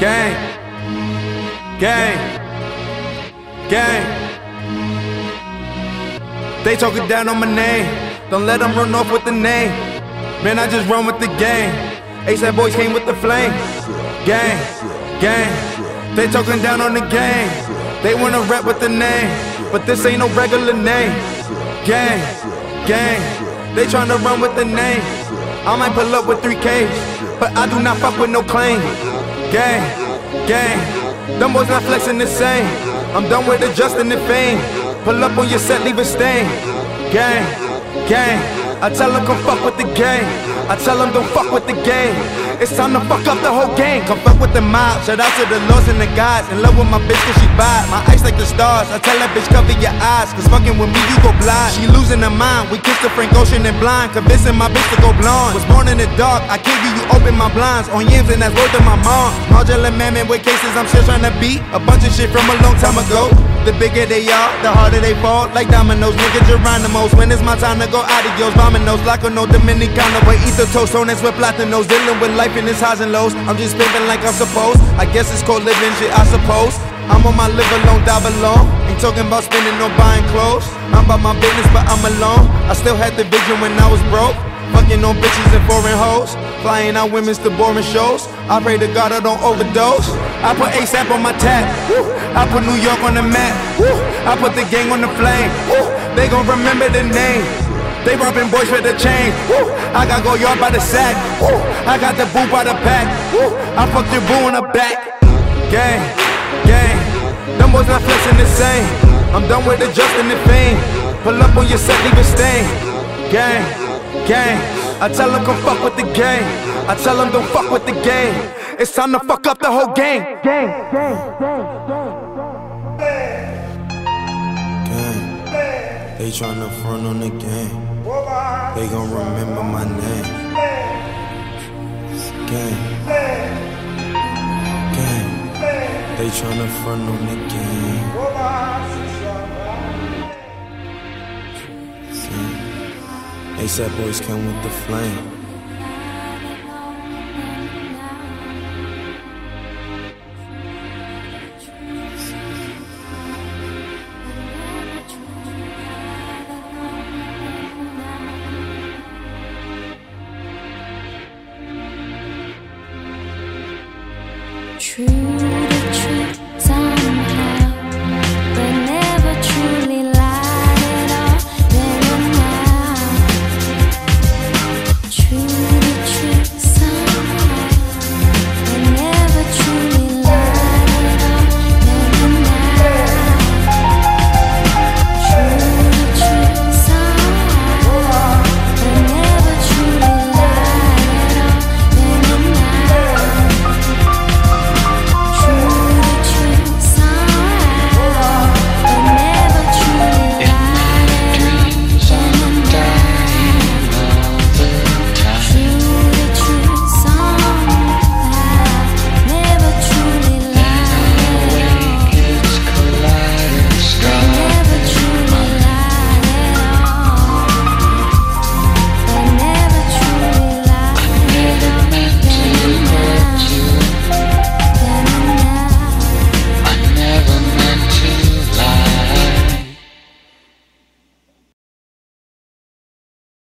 Gang. Gang. Gang. They talking down on my name. Don't let them run off with the name. Man, I just run with the game. ASAP boys came with the flame. Gang. Gang. They talking down on the game. They wanna rap with the name. But this ain't no regular name. Gang. Gang. They tryna run with the name. I might pull up with 3Ks. But I do not fuck with no claim. Gang, gang. Them boys not flexing the same. I'm done with adjusting the fame. Pull up on your set, leave a stain. Gang, gang. I tell them come fuck with the gang. I tell them don't fuck with the game. It's time to fuck up the whole game. Come fuck with the mob. Shout out to the lords and the gods. In love with my bitch cause she bad. My eyes like the stars. I tell that bitch cover your eyes. Cause fucking with me you go blind. She losing her mind. We kissed the Frank Ocean and blind. Convincing my bitch to go blonde. Was born in the dark. I kill you, you open my blinds. On yams and that's word to my mom. Modular man with cases I'm still trying to beat. A bunch of shit from a long time ago. The bigger they are, the harder they fall. Like dominoes, nigga Geronimo's. When it's my time to go adios, vominos. A no Dominicano. Way eat the toast, on with platinos. Dealing with life in its highs and lows. I'm just living like I'm supposed. I guess it's called living shit, I suppose. I'm on my live alone, die alone. Ain't talking about spending or buying clothes. I'm about my business, but I'm alone. I still had the vision when I was broke. Fucking on bitches and foreign hoes. Flying out women's to boring shows. I pray to God I don't overdose. I put ASAP on my tap. I put New York on the map. I put the gang on the flame. They gon' remember the name. They robbing boys with the chain. I got go yard by the sack. I got the boo by the pack. I fucked your boo in the back. Gang, gang. Them boys not flexing the same. I'm done with adjusting the fame. Pull up on your set, leave a stain. Gang, gang. I tell them come fuck with the game. I tell them don't fuck with the game. It's time to fuck up the whole game. Gang, gang, gang, Gang. They tryna front on the game. They gon' remember my name. Gang. Gang. They tryna front on the game. Gang. ASAP boys come with the flame. True to true.